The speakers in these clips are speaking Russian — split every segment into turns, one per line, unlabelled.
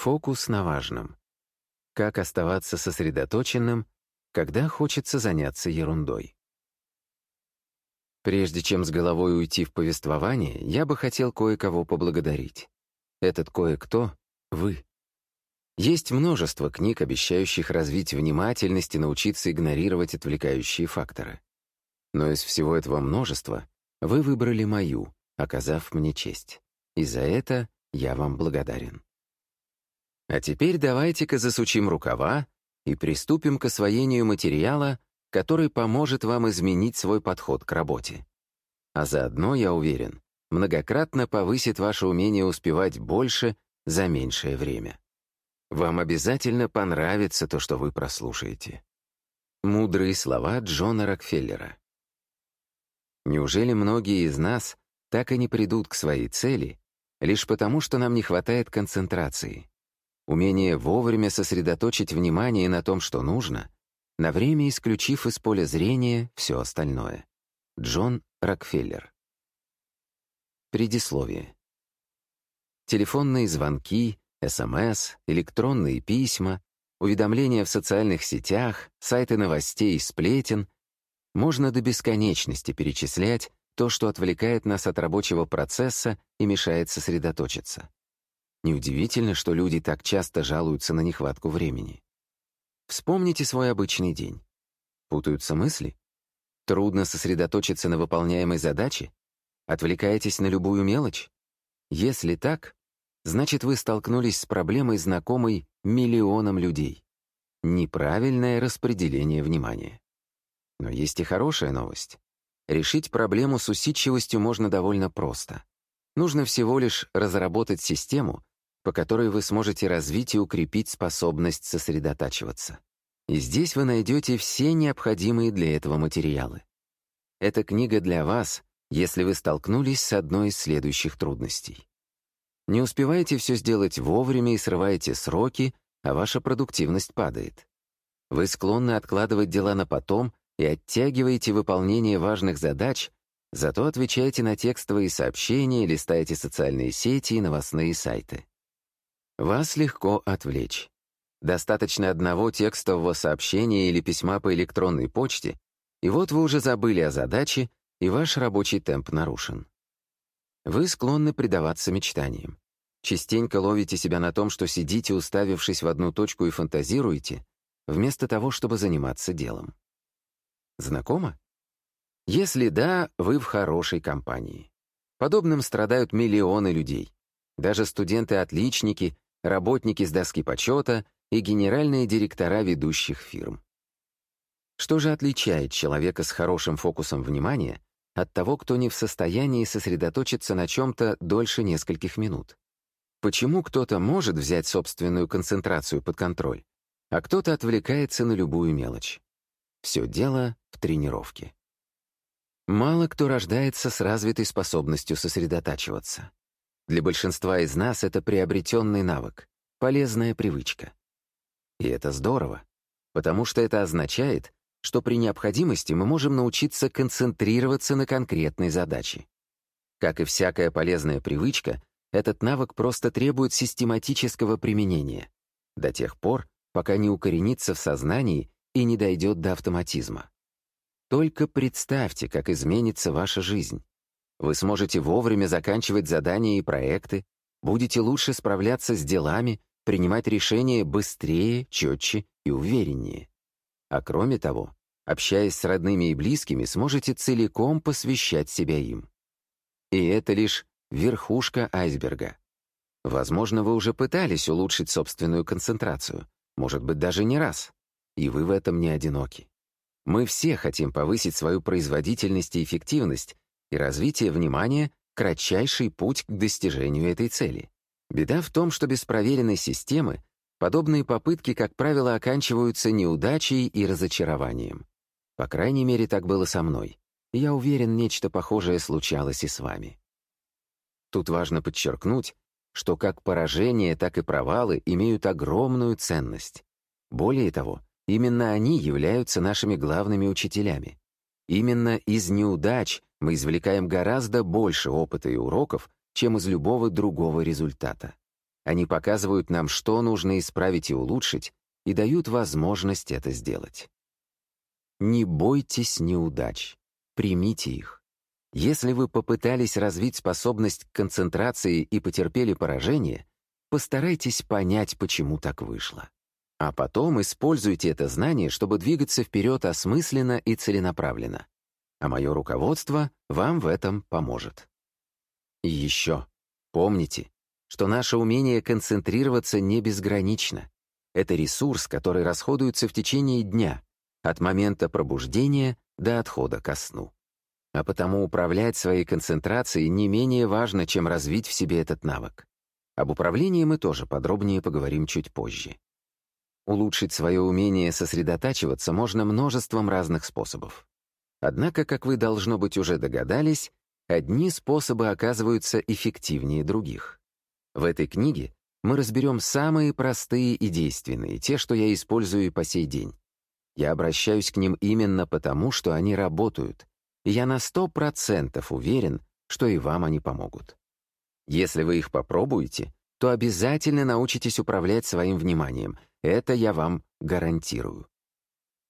Фокус на важном. Как оставаться сосредоточенным, когда хочется заняться ерундой. Прежде чем с головой уйти в повествование, я бы хотел кое-кого поблагодарить. Этот кое-кто — вы. Есть множество книг, обещающих развить внимательность и научиться игнорировать отвлекающие факторы. Но из всего этого множества вы выбрали мою, оказав мне честь. И за это я вам благодарен. А теперь давайте-ка засучим рукава и приступим к освоению материала, который поможет вам изменить свой подход к работе. А заодно, я уверен, многократно повысит ваше умение успевать больше за меньшее время. Вам обязательно понравится то, что вы прослушаете. Мудрые слова Джона Рокфеллера. Неужели многие из нас так и не придут к своей цели лишь потому, что нам не хватает концентрации? Умение вовремя сосредоточить внимание на том, что нужно, на время исключив из поля зрения все остальное. Джон Рокфеллер. Предисловие. Телефонные звонки, СМС, электронные письма, уведомления в социальных сетях, сайты новостей и сплетен можно до бесконечности перечислять то, что отвлекает нас от рабочего процесса и мешает сосредоточиться. Неудивительно, что люди так часто жалуются на нехватку времени. Вспомните свой обычный день. Путаются мысли? Трудно сосредоточиться на выполняемой задаче? Отвлекаетесь на любую мелочь? Если так, значит, вы столкнулись с проблемой, знакомой миллионам людей. Неправильное распределение внимания. Но есть и хорошая новость. Решить проблему с усидчивостью можно довольно просто. Нужно всего лишь разработать систему, по которой вы сможете развить и укрепить способность сосредотачиваться. И здесь вы найдете все необходимые для этого материалы. Эта книга для вас, если вы столкнулись с одной из следующих трудностей. Не успеваете все сделать вовремя и срываете сроки, а ваша продуктивность падает. Вы склонны откладывать дела на потом и оттягиваете выполнение важных задач, зато отвечаете на текстовые сообщения, листаете социальные сети и новостные сайты. Вас легко отвлечь. Достаточно одного текстового сообщения или письма по электронной почте, и вот вы уже забыли о задаче, и ваш рабочий темп нарушен. Вы склонны предаваться мечтаниям. Частенько ловите себя на том, что сидите, уставившись в одну точку и фантазируете, вместо того, чтобы заниматься делом. Знакомо? Если да, вы в хорошей компании. Подобным страдают миллионы людей. Даже студенты-отличники работники с доски почета и генеральные директора ведущих фирм. Что же отличает человека с хорошим фокусом внимания от того, кто не в состоянии сосредоточиться на чем-то дольше нескольких минут? Почему кто-то может взять собственную концентрацию под контроль, а кто-то отвлекается на любую мелочь? Все дело в тренировке. Мало кто рождается с развитой способностью сосредотачиваться. Для большинства из нас это приобретенный навык, полезная привычка. И это здорово, потому что это означает, что при необходимости мы можем научиться концентрироваться на конкретной задаче. Как и всякая полезная привычка, этот навык просто требует систематического применения, до тех пор, пока не укоренится в сознании и не дойдет до автоматизма. Только представьте, как изменится ваша жизнь, вы сможете вовремя заканчивать задания и проекты, будете лучше справляться с делами, принимать решения быстрее, четче и увереннее. А кроме того, общаясь с родными и близкими, сможете целиком посвящать себя им. И это лишь верхушка айсберга. Возможно, вы уже пытались улучшить собственную концентрацию, может быть, даже не раз, и вы в этом не одиноки. Мы все хотим повысить свою производительность и эффективность, и развитие внимания — кратчайший путь к достижению этой цели. Беда в том, что без проверенной системы подобные попытки, как правило, оканчиваются неудачей и разочарованием. По крайней мере, так было со мной. И я уверен, нечто похожее случалось и с вами. Тут важно подчеркнуть, что как поражения, так и провалы имеют огромную ценность. Более того, именно они являются нашими главными учителями. Именно из неудач мы извлекаем гораздо больше опыта и уроков, чем из любого другого результата. Они показывают нам, что нужно исправить и улучшить, и дают возможность это сделать. Не бойтесь неудач, примите их. Если вы попытались развить способность к концентрации и потерпели поражение, постарайтесь понять, почему так вышло. А потом используйте это знание, чтобы двигаться вперед осмысленно и целенаправленно. А мое руководство вам в этом поможет. И еще, помните, что наше умение концентрироваться не безгранично. Это ресурс, который расходуется в течение дня, от момента пробуждения до отхода ко сну. А потому управлять своей концентрацией не менее важно, чем развить в себе этот навык. Об управлении мы тоже подробнее поговорим чуть позже. Улучшить свое умение сосредотачиваться можно множеством разных способов. Однако, как вы, должно быть, уже догадались, одни способы оказываются эффективнее других. В этой книге мы разберем самые простые и действенные, те, что я использую по сей день. Я обращаюсь к ним именно потому, что они работают, и я на сто процентов уверен, что и вам они помогут. Если вы их попробуете, то обязательно научитесь управлять своим вниманием. Это я вам гарантирую.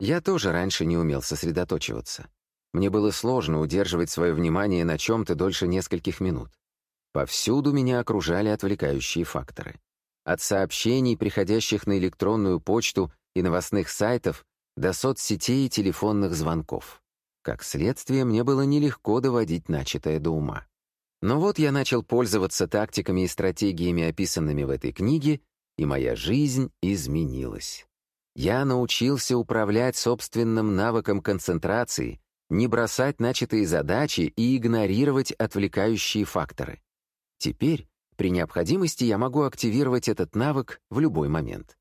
Я тоже раньше не умел сосредоточиваться. Мне было сложно удерживать свое внимание на чем-то дольше нескольких минут. Повсюду меня окружали отвлекающие факторы. От сообщений, приходящих на электронную почту и новостных сайтов, до соцсетей и телефонных звонков. Как следствие, мне было нелегко доводить начатое до ума. Но вот я начал пользоваться тактиками и стратегиями, описанными в этой книге, и моя жизнь изменилась. Я научился управлять собственным навыком концентрации, не бросать начатые задачи и игнорировать отвлекающие факторы. Теперь, при необходимости, я могу активировать этот навык в любой момент.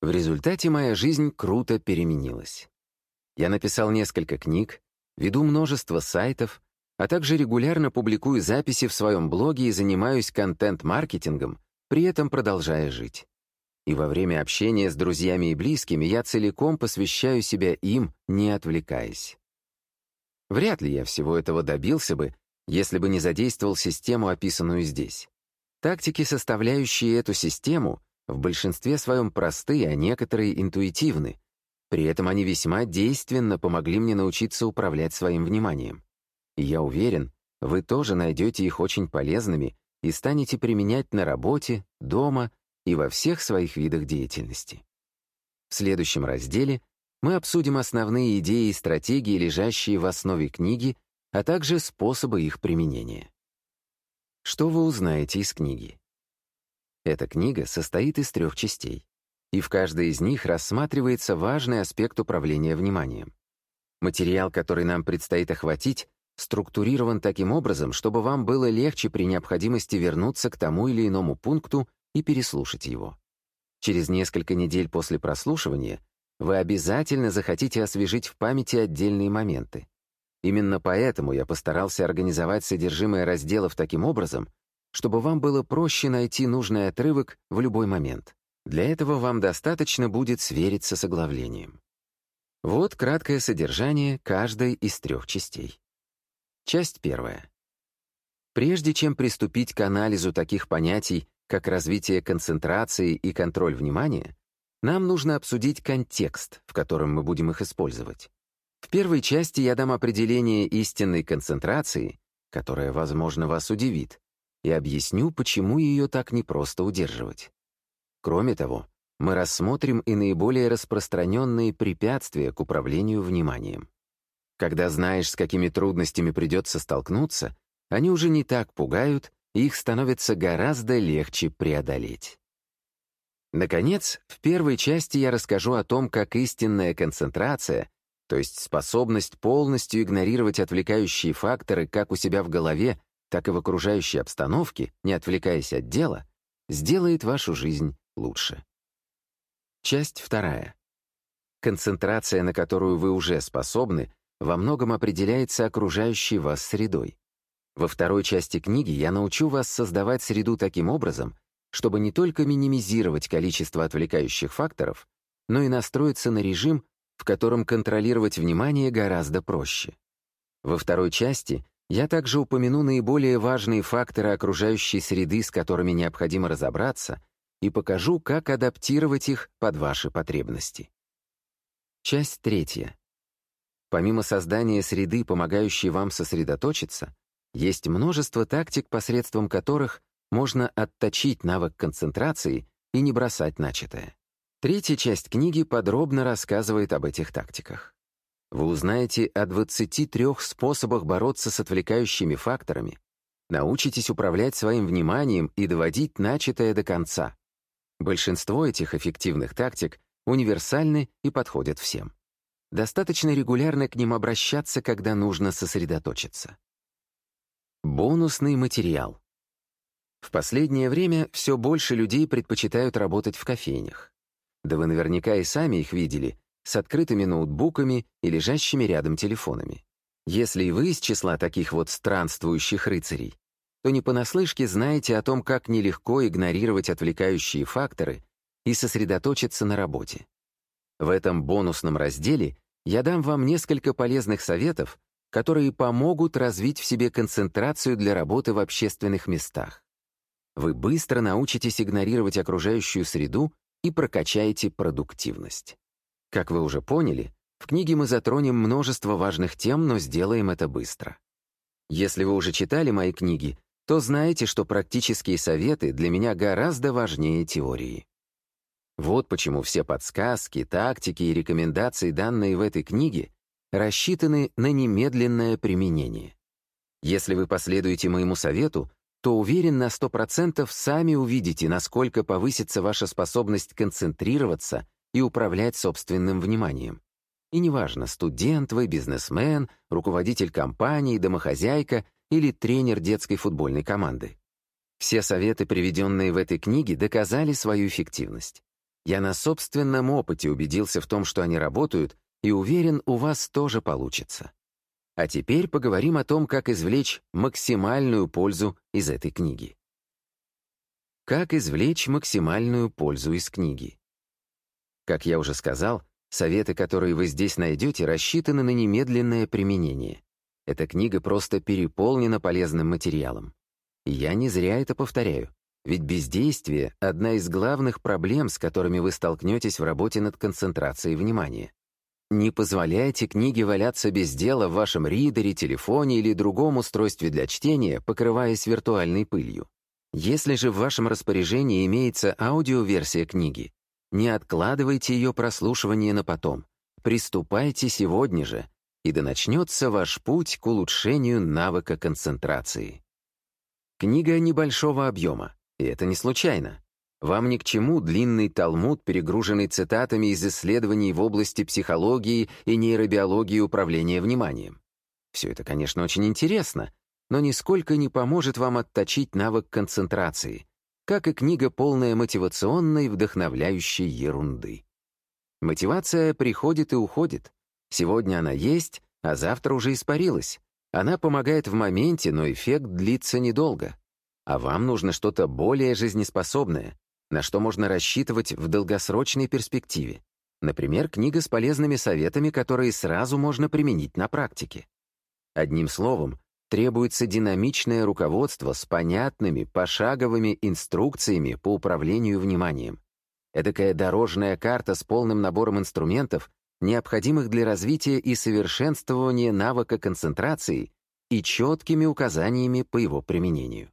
В результате моя жизнь круто переменилась. Я написал несколько книг, веду множество сайтов, а также регулярно публикую записи в своем блоге и занимаюсь контент-маркетингом, при этом продолжая жить. И во время общения с друзьями и близкими я целиком посвящаю себя им, не отвлекаясь. Вряд ли я всего этого добился бы, если бы не задействовал систему, описанную здесь. Тактики, составляющие эту систему, в большинстве своем просты, а некоторые интуитивны. При этом они весьма действенно помогли мне научиться управлять своим вниманием. И я уверен, вы тоже найдете их очень полезными и станете применять на работе, дома и во всех своих видах деятельности. В следующем разделе мы обсудим основные идеи и стратегии, лежащие в основе книги, а также способы их применения. Что вы узнаете из книги? Эта книга состоит из трех частей, и в каждой из них рассматривается важный аспект управления вниманием. Материал, который нам предстоит охватить, структурирован таким образом, чтобы вам было легче при необходимости вернуться к тому или иному пункту и переслушать его. Через несколько недель после прослушивания вы обязательно захотите освежить в памяти отдельные моменты. Именно поэтому я постарался организовать содержимое разделов таким образом, чтобы вам было проще найти нужный отрывок в любой момент. Для этого вам достаточно будет свериться с оглавлением. Вот краткое содержание каждой из трех частей. Часть первая. Прежде чем приступить к анализу таких понятий, как развитие концентрации и контроль внимания, нам нужно обсудить контекст, в котором мы будем их использовать. В первой части я дам определение истинной концентрации, которая, возможно, вас удивит, и объясню, почему ее так непросто удерживать. Кроме того, мы рассмотрим и наиболее распространенные препятствия к управлению вниманием. Когда знаешь, с какими трудностями придется столкнуться, они уже не так пугают, и их становится гораздо легче преодолеть. Наконец, в первой части я расскажу о том, как истинная концентрация, то есть способность полностью игнорировать отвлекающие факторы как у себя в голове, так и в окружающей обстановке, не отвлекаясь от дела, сделает вашу жизнь лучше. Часть вторая. Концентрация, на которую вы уже способны, во многом определяется окружающей вас средой. Во второй части книги я научу вас создавать среду таким образом, чтобы не только минимизировать количество отвлекающих факторов, но и настроиться на режим, в котором контролировать внимание гораздо проще. Во второй части Я также упомяну наиболее важные факторы окружающей среды, с которыми необходимо разобраться, и покажу, как адаптировать их под ваши потребности. Часть третья. Помимо создания среды, помогающей вам сосредоточиться, есть множество тактик, посредством которых можно отточить навык концентрации и не бросать начатое. Третья часть книги подробно рассказывает об этих тактиках. Вы узнаете о 23 способах бороться с отвлекающими факторами, научитесь управлять своим вниманием и доводить начатое до конца. Большинство этих эффективных тактик универсальны и подходят всем. Достаточно регулярно к ним обращаться, когда нужно сосредоточиться. Бонусный материал. В последнее время все больше людей предпочитают работать в кофейнях. Да вы наверняка и сами их видели, с открытыми ноутбуками и лежащими рядом телефонами. Если и вы из числа таких вот странствующих рыцарей, то не понаслышке знаете о том, как нелегко игнорировать отвлекающие факторы и сосредоточиться на работе. В этом бонусном разделе я дам вам несколько полезных советов, которые помогут развить в себе концентрацию для работы в общественных местах. Вы быстро научитесь игнорировать окружающую среду и прокачаете продуктивность. Как вы уже поняли, в книге мы затронем множество важных тем, но сделаем это быстро. Если вы уже читали мои книги, то знаете, что практические советы для меня гораздо важнее теории. Вот почему все подсказки, тактики и рекомендации, данные в этой книге, рассчитаны на немедленное применение. Если вы последуете моему совету, то уверен на 100% сами увидите, насколько повысится ваша способность концентрироваться и управлять собственным вниманием. И неважно, студент вы, бизнесмен, руководитель компании, домохозяйка или тренер детской футбольной команды. Все советы, приведенные в этой книге, доказали свою эффективность. Я на собственном опыте убедился в том, что они работают, и уверен, у вас тоже получится. А теперь поговорим о том, как извлечь максимальную пользу из этой книги. Как извлечь максимальную пользу из книги? Как я уже сказал, советы, которые вы здесь найдете, рассчитаны на немедленное применение. Эта книга просто переполнена полезным материалом. И я не зря это повторяю, ведь бездействие — одна из главных проблем, с которыми вы столкнетесь в работе над концентрацией внимания. Не позволяйте книге валяться без дела в вашем ридере, телефоне или другом устройстве для чтения, покрываясь виртуальной пылью. Если же в вашем распоряжении имеется аудиоверсия книги, не откладывайте ее прослушивание на потом. Приступайте сегодня же, и да начнется ваш путь к улучшению навыка концентрации. Книга небольшого объема, и это не случайно. Вам ни к чему длинный талмуд, перегруженный цитатами из исследований в области психологии и нейробиологии управления вниманием. Все это, конечно, очень интересно, но нисколько не поможет вам отточить навык концентрации, как и книга, полная мотивационной, вдохновляющей ерунды. Мотивация приходит и уходит. Сегодня она есть, а завтра уже испарилась. Она помогает в моменте, но эффект длится недолго. А вам нужно что-то более жизнеспособное, на что можно рассчитывать в долгосрочной перспективе. Например, книга с полезными советами, которые сразу можно применить на практике. Одним словом, требуется динамичное руководство с понятными, пошаговыми инструкциями по управлению вниманием. Эдакая дорожная карта с полным набором инструментов, необходимых для развития и совершенствования навыка концентрации и четкими указаниями по его применению.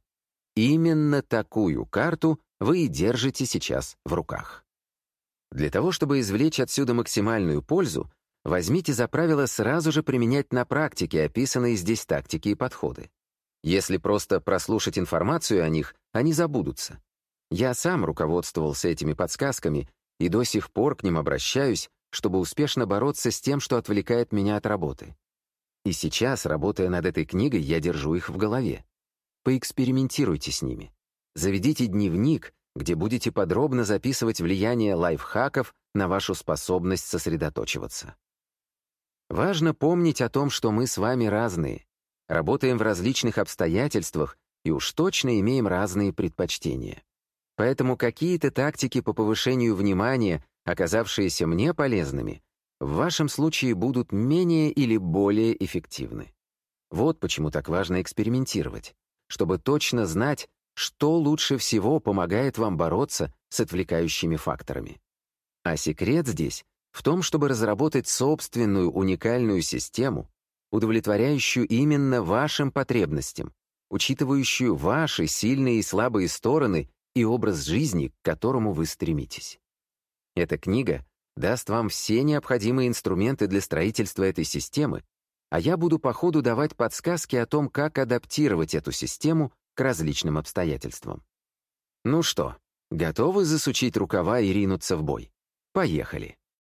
Именно такую карту вы и держите сейчас в руках. Для того, чтобы извлечь отсюда максимальную пользу, возьмите за правило сразу же применять на практике описанные здесь тактики и подходы. Если просто прослушать информацию о них, они забудутся. Я сам руководствовался этими подсказками и до сих пор к ним обращаюсь, чтобы успешно бороться с тем, что отвлекает меня от работы. И сейчас, работая над этой книгой, я держу их в голове. Поэкспериментируйте с ними. Заведите дневник, где будете подробно записывать влияние лайфхаков на вашу способность сосредоточиваться. Важно помнить о том, что мы с вами разные, работаем в различных обстоятельствах и уж точно имеем разные предпочтения. Поэтому какие-то тактики по повышению внимания, оказавшиеся мне полезными, в вашем случае будут менее или более эффективны. Вот почему так важно экспериментировать, чтобы точно знать, что лучше всего помогает вам бороться с отвлекающими факторами. А секрет здесь в том, чтобы разработать собственную уникальную систему, удовлетворяющую именно вашим потребностям, учитывающую ваши сильные и слабые стороны и образ жизни, к которому вы стремитесь. Эта книга даст вам все необходимые инструменты для строительства этой системы, а я буду по ходу давать подсказки о том, как адаптировать эту систему различным обстоятельствам. Ну что, готовы засучить рукава и ринуться в бой? Поехали!